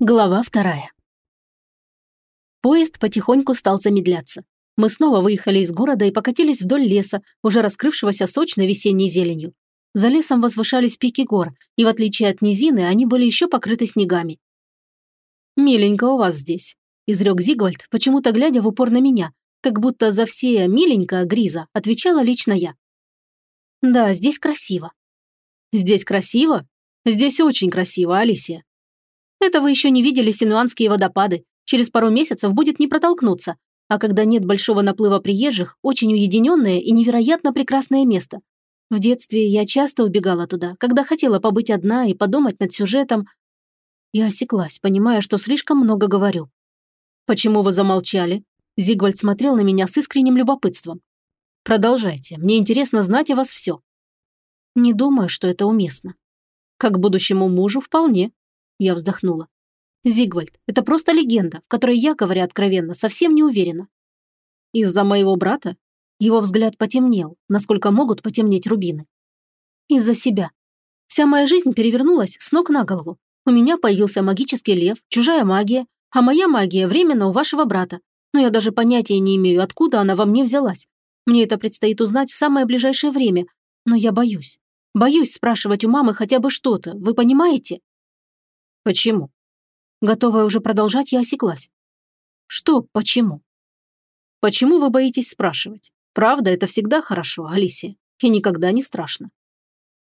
Глава вторая. Поезд потихоньку стал замедляться. Мы снова выехали из города и покатились вдоль леса, уже раскрывшегося сочной весенней зеленью. За лесом возвышались пики гор, и в отличие от низины, они были еще покрыты снегами. «Миленько у вас здесь», – изрек Зигвальд, почему-то глядя в упор на меня, как будто за все «миленько» Гриза отвечала лично я. «Да, здесь красиво». «Здесь красиво? Здесь очень красиво, Алисия. Это вы еще не видели синуанские водопады. Через пару месяцев будет не протолкнуться. А когда нет большого наплыва приезжих, очень уединенное и невероятно прекрасное место. В детстве я часто убегала туда, когда хотела побыть одна и подумать над сюжетом. Я осеклась, понимая, что слишком много говорю. «Почему вы замолчали?» Зигвальд смотрел на меня с искренним любопытством. «Продолжайте. Мне интересно знать о вас все». Не думаю, что это уместно. Как будущему мужу вполне. Я вздохнула. Зигвальд, это просто легенда, в которой я, говоря откровенно, совсем не уверена. Из-за моего брата? Его взгляд потемнел, насколько могут потемнеть рубины. Из-за себя. Вся моя жизнь перевернулась с ног на голову. У меня появился магический лев, чужая магия, а моя магия временно у вашего брата. Но я даже понятия не имею, откуда она во мне взялась. Мне это предстоит узнать в самое ближайшее время, но я боюсь. Боюсь спрашивать у мамы хотя бы что-то, вы понимаете? Почему? Готовая уже продолжать, я осеклась. Что почему? Почему вы боитесь спрашивать? Правда, это всегда хорошо, Алисия, и никогда не страшно.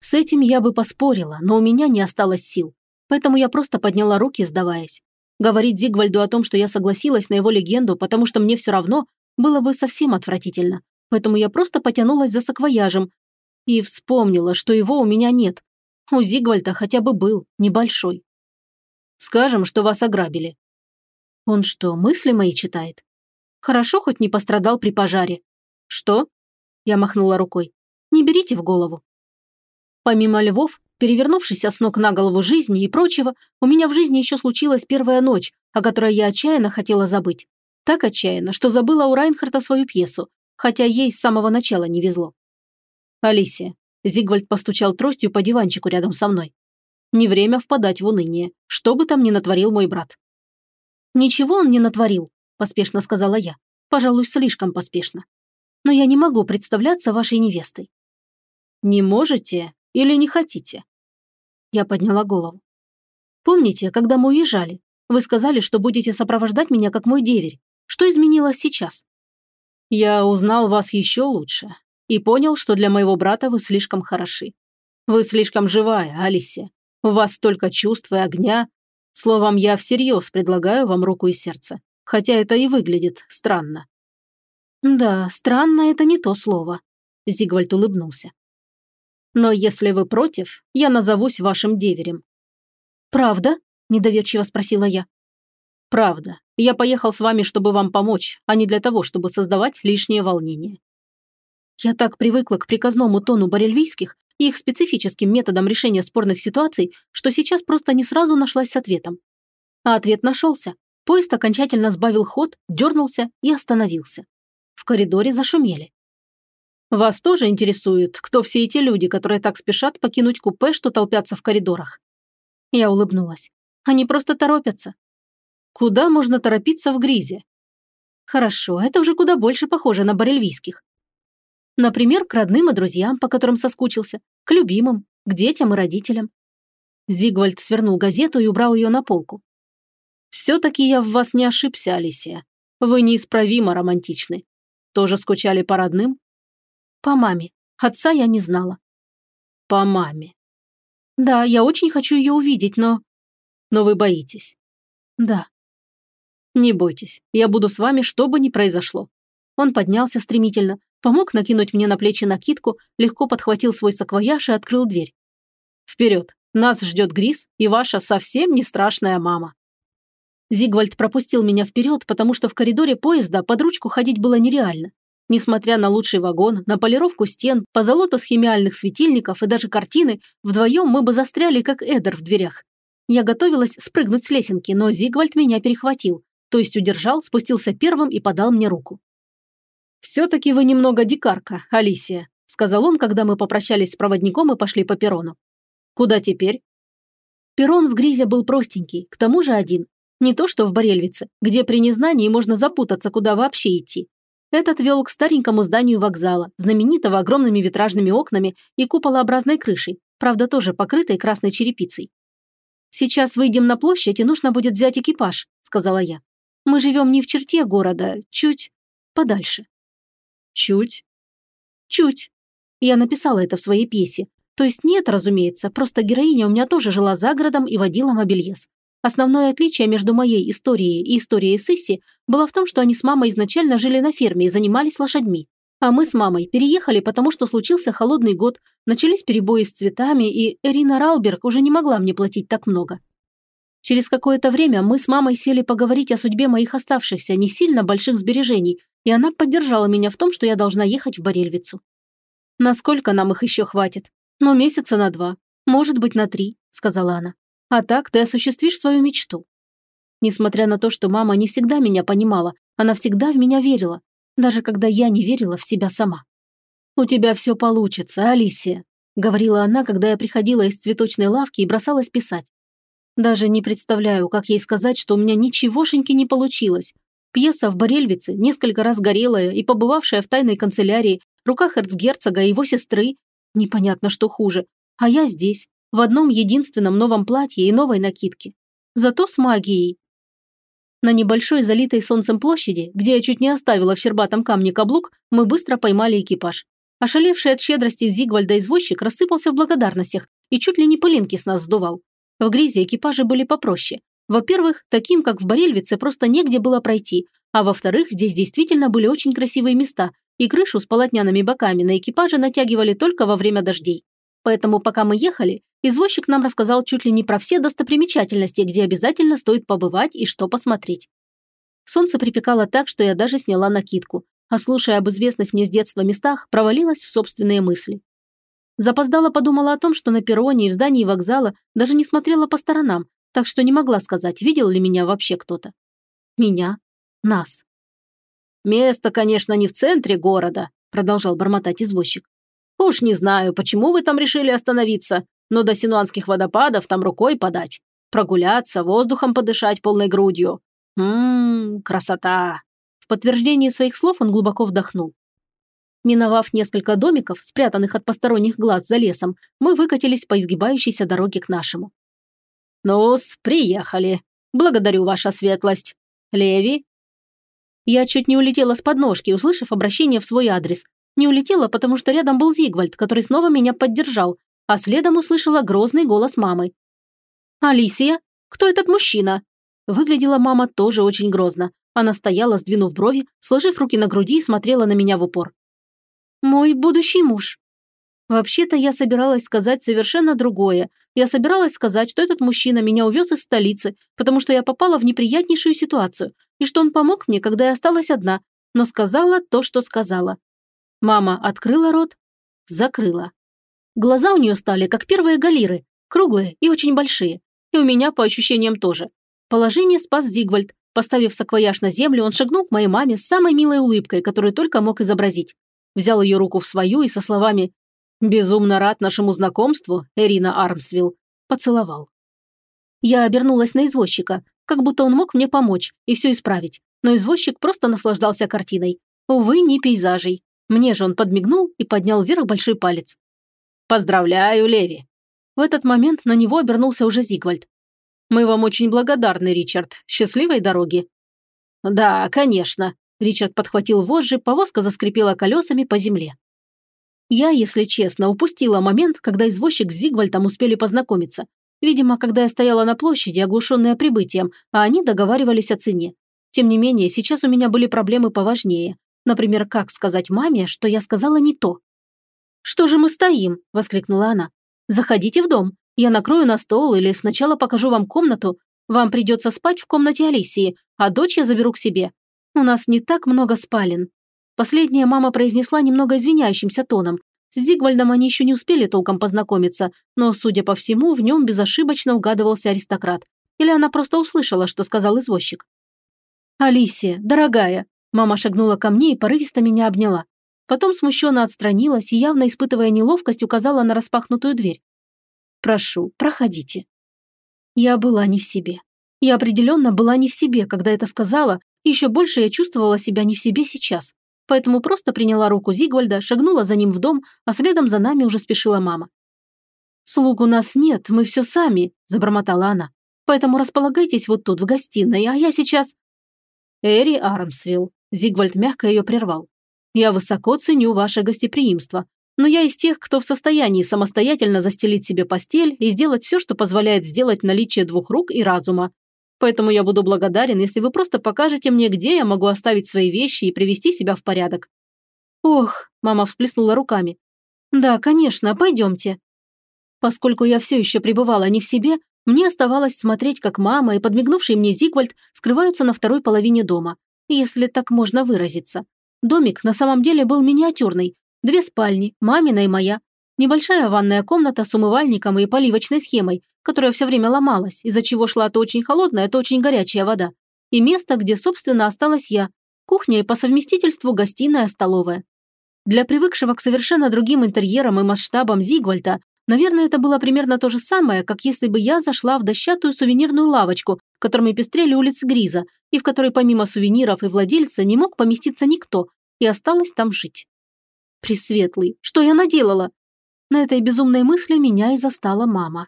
С этим я бы поспорила, но у меня не осталось сил, поэтому я просто подняла руки, сдаваясь. Говорить Зигвальду о том, что я согласилась на его легенду, потому что мне все равно, было бы совсем отвратительно. Поэтому я просто потянулась за саквояжем и вспомнила, что его у меня нет. У Зигвальда хотя бы был, небольшой. Скажем, что вас ограбили». Он что, мысли мои читает? Хорошо, хоть не пострадал при пожаре. Что? Я махнула рукой. Не берите в голову. Помимо львов, перевернувшейся с ног на голову жизни и прочего, у меня в жизни еще случилась первая ночь, о которой я отчаянно хотела забыть. Так отчаянно, что забыла у Райнхарта свою пьесу, хотя ей с самого начала не везло. «Алисия», Зигвальд постучал тростью по диванчику рядом со мной. Не время впадать в уныние, что бы там ни натворил мой брат. «Ничего он не натворил», – поспешно сказала я. Пожалуй, слишком поспешно. «Но я не могу представляться вашей невестой». «Не можете или не хотите?» Я подняла голову. «Помните, когда мы уезжали, вы сказали, что будете сопровождать меня как мой деверь. Что изменилось сейчас?» «Я узнал вас еще лучше и понял, что для моего брата вы слишком хороши. Вы слишком живая, Алисия. У вас столько чувств и огня. Словом, я всерьез предлагаю вам руку и сердце. Хотя это и выглядит странно». «Да, странно – это не то слово», – Зигвальд улыбнулся. «Но если вы против, я назовусь вашим деверем». «Правда?» – недоверчиво спросила я. «Правда. Я поехал с вами, чтобы вам помочь, а не для того, чтобы создавать лишнее волнение». Я так привыкла к приказному тону барельвийских, и их специфическим методом решения спорных ситуаций, что сейчас просто не сразу нашлась с ответом. А ответ нашелся. Поезд окончательно сбавил ход, дернулся и остановился. В коридоре зашумели. «Вас тоже интересует, кто все эти люди, которые так спешат покинуть купе, что толпятся в коридорах?» Я улыбнулась. «Они просто торопятся». «Куда можно торопиться в гризе?» «Хорошо, это уже куда больше похоже на барельвийских. Например, к родным и друзьям, по которым соскучился, к любимым, к детям и родителям. Зигвальд свернул газету и убрал ее на полку. «Все-таки я в вас не ошибся, Алисия. Вы неисправимо романтичны. Тоже скучали по родным?» «По маме. Отца я не знала». «По маме». «Да, я очень хочу ее увидеть, но...» «Но вы боитесь?» «Да». «Не бойтесь, я буду с вами, что бы ни произошло». Он поднялся стремительно, Помог накинуть мне на плечи накидку, легко подхватил свой саквояж и открыл дверь. «Вперед! Нас ждет Грис и ваша совсем не страшная мама!» Зигвальд пропустил меня вперед, потому что в коридоре поезда под ручку ходить было нереально. Несмотря на лучший вагон, на полировку стен, по золоту схемиальных светильников и даже картины, вдвоем мы бы застряли, как Эдер в дверях. Я готовилась спрыгнуть с лесенки, но Зигвальд меня перехватил, то есть удержал, спустился первым и подал мне руку. «Все-таки вы немного дикарка, Алисия», сказал он, когда мы попрощались с проводником и пошли по перрону. «Куда теперь?» Перрон в Гризе был простенький, к тому же один. Не то что в Борельвице, где при незнании можно запутаться, куда вообще идти. Этот вел к старенькому зданию вокзала, знаменитого огромными витражными окнами и куполообразной крышей, правда тоже покрытой красной черепицей. «Сейчас выйдем на площадь, и нужно будет взять экипаж», – сказала я. «Мы живем не в черте города, чуть подальше». «Чуть?» «Чуть». Я написала это в своей пьесе. То есть нет, разумеется, просто героиня у меня тоже жила за городом и водила мобильез. Основное отличие между моей историей и историей Сисси было в том, что они с мамой изначально жили на ферме и занимались лошадьми. А мы с мамой переехали, потому что случился холодный год, начались перебои с цветами, и Эрина Рауберг уже не могла мне платить так много. Через какое-то время мы с мамой сели поговорить о судьбе моих оставшихся, не сильно больших сбережений, и она поддержала меня в том, что я должна ехать в Борельвицу. «Насколько нам их еще хватит? Ну, месяца на два. Может быть, на три», – сказала она. «А так ты осуществишь свою мечту». Несмотря на то, что мама не всегда меня понимала, она всегда в меня верила, даже когда я не верила в себя сама. «У тебя все получится, Алисия», – говорила она, когда я приходила из цветочной лавки и бросалась писать. Даже не представляю, как ей сказать, что у меня ничегошеньки не получилось. Пьеса в Борельвице, несколько раз горелая и побывавшая в тайной канцелярии, в руках эрцгерцога и его сестры. Непонятно, что хуже. А я здесь, в одном единственном новом платье и новой накидке. Зато с магией. На небольшой залитой солнцем площади, где я чуть не оставила в щербатом камне каблук, мы быстро поймали экипаж. Ошалевший от щедрости Зигвальда извозчик рассыпался в благодарностях и чуть ли не пылинки с нас сдувал. В Гризе экипажи были попроще. Во-первых, таким, как в Борельвице, просто негде было пройти, а во-вторых, здесь действительно были очень красивые места, и крышу с полотняными боками на экипаже натягивали только во время дождей. Поэтому, пока мы ехали, Извозчик нам рассказал чуть ли не про все достопримечательности, где обязательно стоит побывать и что посмотреть. Солнце припекало так, что я даже сняла накидку, а слушая об известных мне с детства местах, провалилась в собственные мысли. Запоздала подумала о том, что на перроне и в здании вокзала даже не смотрела по сторонам, так что не могла сказать, видел ли меня вообще кто-то. Меня. Нас. «Место, конечно, не в центре города», – продолжал бормотать извозчик. «Уж не знаю, почему вы там решили остановиться, но до синуанских водопадов там рукой подать. Прогуляться, воздухом подышать полной грудью. Ммм, красота. В подтверждение своих слов он глубоко вдохнул. Миновав несколько домиков, спрятанных от посторонних глаз за лесом, мы выкатились по изгибающейся дороге к нашему. «Ну-с, приехали. Благодарю, ваша светлость. Леви?» Я чуть не улетела с подножки, услышав обращение в свой адрес. Не улетела, потому что рядом был Зигвальд, который снова меня поддержал, а следом услышала грозный голос мамы. «Алисия? Кто этот мужчина?» Выглядела мама тоже очень грозно. Она стояла, сдвинув брови, сложив руки на груди и смотрела на меня в упор. «Мой будущий муж». Вообще-то я собиралась сказать совершенно другое. Я собиралась сказать, что этот мужчина меня увез из столицы, потому что я попала в неприятнейшую ситуацию, и что он помог мне, когда я осталась одна, но сказала то, что сказала. Мама открыла рот, закрыла. Глаза у нее стали, как первые галиры, круглые и очень большие. И у меня, по ощущениям, тоже. Положение спас Зигвальд. Поставив саквояж на землю, он шагнул к моей маме с самой милой улыбкой, которую только мог изобразить. Взял ее руку в свою и со словами «Безумно рад нашему знакомству, Эрина Армсвилл», поцеловал. Я обернулась на извозчика, как будто он мог мне помочь и все исправить, но извозчик просто наслаждался картиной. Увы, не пейзажей. Мне же он подмигнул и поднял вверх большой палец. «Поздравляю, Леви!» В этот момент на него обернулся уже Зигвальд. «Мы вам очень благодарны, Ричард. Счастливой дороги!» «Да, конечно!» Ричард подхватил вожжи, повозка заскрипела колесами по земле. Я, если честно, упустила момент, когда извозчик с Зигвальдом успели познакомиться. Видимо, когда я стояла на площади, оглушенная прибытием, а они договаривались о цене. Тем не менее, сейчас у меня были проблемы поважнее. Например, как сказать маме, что я сказала не то. «Что же мы стоим?» – воскликнула она. «Заходите в дом. Я накрою на стол или сначала покажу вам комнату. Вам придется спать в комнате Алисии, а дочь я заберу к себе. У нас не так много спален». Последняя мама произнесла немного извиняющимся тоном. С Зигвальдом они еще не успели толком познакомиться, но, судя по всему, в нем безошибочно угадывался аристократ. Или она просто услышала, что сказал извозчик. «Алисия, дорогая!» Мама шагнула ко мне и порывисто меня обняла. Потом смущенно отстранилась и, явно испытывая неловкость, указала на распахнутую дверь. «Прошу, проходите». Я была не в себе. Я определенно была не в себе, когда это сказала, и еще больше я чувствовала себя не в себе сейчас. Поэтому просто приняла руку Зигвальда, шагнула за ним в дом, а следом за нами уже спешила мама. «Слуг у нас нет, мы все сами», – забормотала она. «Поэтому располагайтесь вот тут, в гостиной, а я сейчас...» «Эри Армсвилл», – Зигвальд мягко ее прервал. «Я высоко ценю ваше гостеприимство, но я из тех, кто в состоянии самостоятельно застелить себе постель и сделать все, что позволяет сделать наличие двух рук и разума. Поэтому я буду благодарен, если вы просто покажете мне, где я могу оставить свои вещи и привести себя в порядок». «Ох», – мама всплеснула руками. «Да, конечно, пойдемте». Поскольку я все еще пребывала не в себе, мне оставалось смотреть, как мама и подмигнувший мне Зигвальд скрываются на второй половине дома, если так можно выразиться. Домик на самом деле был миниатюрный. Две спальни, мамина и моя. Небольшая ванная комната с умывальником и поливочной схемой, которая все время ломалась, из-за чего шла то очень холодная, то очень горячая вода. И место, где, собственно, осталась я. Кухня и по совместительству гостиная, столовая. Для привыкшего к совершенно другим интерьерам и масштабам Зигвальда Наверное, это было примерно то же самое, как если бы я зашла в дощатую сувенирную лавочку, которыми пестрели улицы Гриза, и в которой помимо сувениров и владельца не мог поместиться никто, и осталось там жить. Пресветлый, что я наделала? На этой безумной мысли меня и застала мама.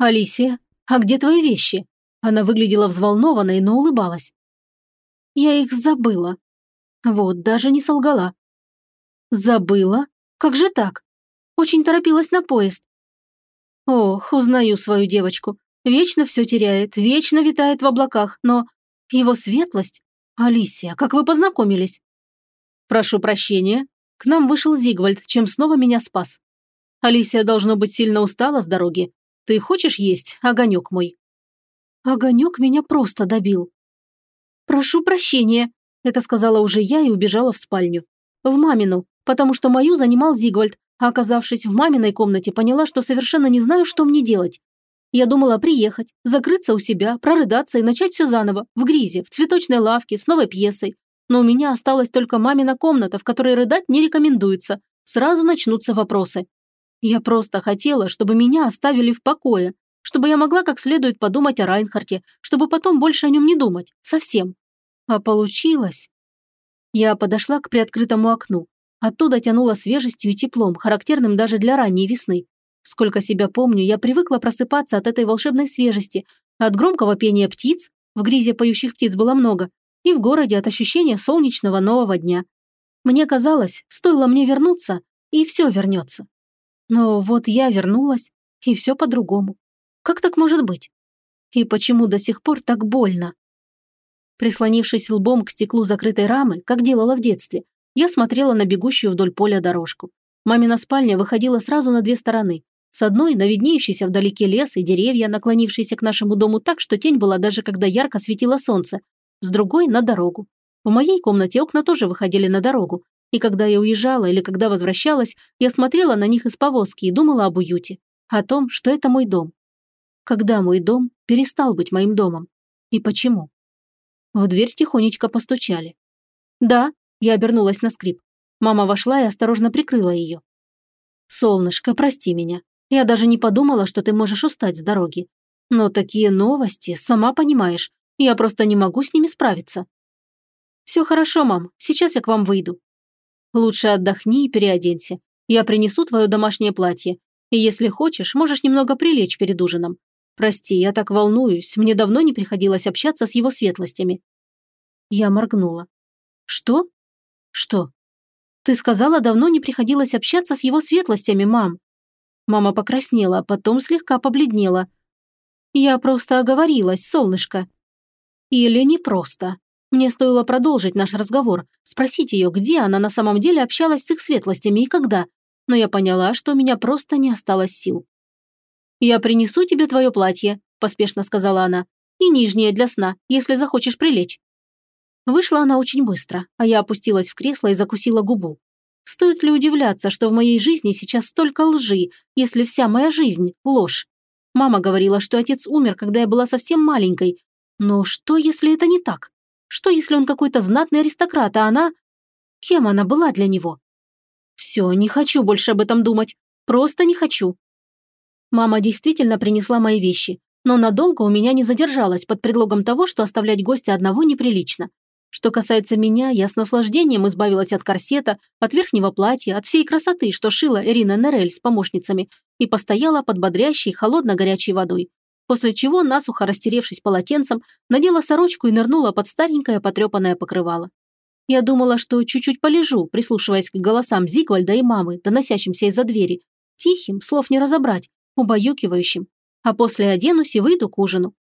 «Алисия, а где твои вещи?» Она выглядела взволнованной, но улыбалась. «Я их забыла». Вот, даже не солгала. «Забыла? Как же так? Очень торопилась на поезд. Ох, узнаю свою девочку. Вечно все теряет, вечно витает в облаках, но... Его светлость? Алисия, как вы познакомились? Прошу прощения. К нам вышел Зигвальд, чем снова меня спас. Алисия, должно быть, сильно устала с дороги. Ты хочешь есть, огонек мой? Огонек меня просто добил. Прошу прощения, это сказала уже я и убежала в спальню. В мамину, потому что мою занимал Зигвальд, а оказавшись в маминой комнате, поняла, что совершенно не знаю, что мне делать. Я думала приехать, закрыться у себя, прорыдаться и начать все заново, в гризе, в цветочной лавке, с новой пьесой. Но у меня осталась только мамина комната, в которой рыдать не рекомендуется. Сразу начнутся вопросы. Я просто хотела, чтобы меня оставили в покое, чтобы я могла как следует подумать о Райнхарте, чтобы потом больше о нем не думать. Совсем. А получилось. Я подошла к приоткрытому окну. Оттуда тянуло свежестью и теплом, характерным даже для ранней весны. Сколько себя помню, я привыкла просыпаться от этой волшебной свежести, от громкого пения птиц, в гризе поющих птиц было много, и в городе от ощущения солнечного нового дня. Мне казалось, стоило мне вернуться, и все вернется. Но вот я вернулась, и все по-другому. Как так может быть? И почему до сих пор так больно? Прислонившись лбом к стеклу закрытой рамы, как делала в детстве, я смотрела на бегущую вдоль поля дорожку. Мамина спальня выходила сразу на две стороны. С одной – на виднеющийся вдалеке лес и деревья, наклонившиеся к нашему дому так, что тень была даже когда ярко светило солнце. С другой – на дорогу. В моей комнате окна тоже выходили на дорогу. И когда я уезжала или когда возвращалась, я смотрела на них из повозки и думала об уюте. О том, что это мой дом. Когда мой дом перестал быть моим домом? И почему? В дверь тихонечко постучали. «Да», я обернулась на скрип. Мама вошла и осторожно прикрыла ее. «Солнышко, прости меня. Я даже не подумала, что ты можешь устать с дороги. Но такие новости, сама понимаешь, я просто не могу с ними справиться». «Все хорошо, мам, сейчас я к вам выйду». «Лучше отдохни и переоденься. Я принесу твое домашнее платье. И если хочешь, можешь немного прилечь перед ужином. Прости, я так волнуюсь, мне давно не приходилось общаться с его светлостями». Я моргнула. «Что? «Что?» «Ты сказала, давно не приходилось общаться с его светлостями, мам». Мама покраснела, а потом слегка побледнела. «Я просто оговорилась, солнышко». «Или не просто. Мне стоило продолжить наш разговор, спросить ее, где она на самом деле общалась с их светлостями и когда, но я поняла, что у меня просто не осталось сил. «Я принесу тебе твое платье», – поспешно сказала она, – «и нижнее для сна, если захочешь прилечь». Вышла она очень быстро, а я опустилась в кресло и закусила губу. Стоит ли удивляться, что в моей жизни сейчас столько лжи, если вся моя жизнь – ложь? Мама говорила, что отец умер, когда я была совсем маленькой. Но что, если это не так? Что, если он какой-то знатный аристократ, а она... Кем она была для него? Все, не хочу больше об этом думать. Просто не хочу. Мама действительно принесла мои вещи. но надолго у меня не задержалась под предлогом того, что оставлять гостя одного неприлично. Что касается меня, я с наслаждением избавилась от корсета, от верхнего платья, от всей красоты, что шила Ирина Нерель с помощницами, и постояла под бодрящей, холодно-горячей водой. После чего, насухо растеревшись полотенцем, надела сорочку и нырнула под старенькое потрепанное покрывало. Я думала, что чуть-чуть полежу, прислушиваясь к голосам Зигвальда и мамы, доносящимся из-за двери. Тихим, слов не разобрать, убаюкивающим. А после оденусь и выйду к ужину.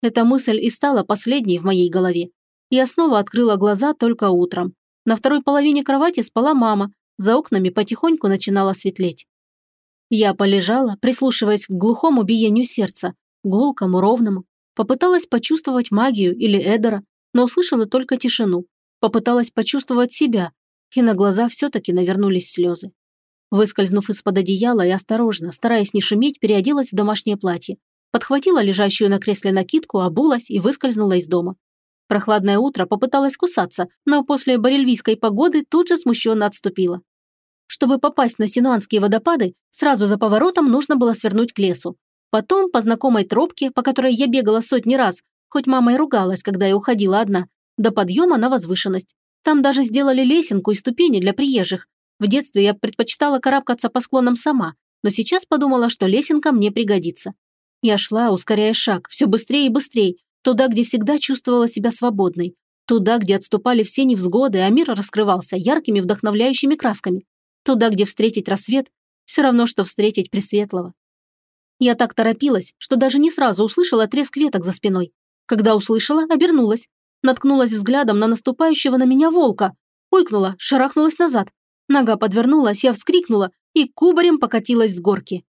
Эта мысль и стала последней в моей голове. Я снова открыла глаза только утром. На второй половине кровати спала мама, за окнами потихоньку начинало светлеть. Я полежала, прислушиваясь к глухому биению сердца, гулкому, ровному. Попыталась почувствовать магию или Эдера, но услышала только тишину. Попыталась почувствовать себя, и на глаза все-таки навернулись слезы. Выскользнув из-под одеяла и осторожно, стараясь не шуметь, переоделась в домашнее платье. Подхватила лежащую на кресле накидку, обулась и выскользнула из дома. Прохладное утро попыталась кусаться, но после барельвийской погоды тут же смущенно отступила. Чтобы попасть на Синуанские водопады, сразу за поворотом нужно было свернуть к лесу. Потом по знакомой тропке, по которой я бегала сотни раз, хоть мама и ругалась, когда я уходила одна, до подъема на возвышенность. Там даже сделали лесенку и ступени для приезжих. В детстве я предпочитала карабкаться по склонам сама, но сейчас подумала, что лесенка мне пригодится. Я шла, ускоряя шаг, все быстрее и быстрее, Туда, где всегда чувствовала себя свободной. Туда, где отступали все невзгоды, а мир раскрывался яркими вдохновляющими красками. Туда, где встретить рассвет, все равно, что встретить Пресветлого. Я так торопилась, что даже не сразу услышала треск веток за спиной. Когда услышала, обернулась. Наткнулась взглядом на наступающего на меня волка. Ойкнула, шарахнулась назад. Нога подвернулась, я вскрикнула и кубарем покатилась с горки.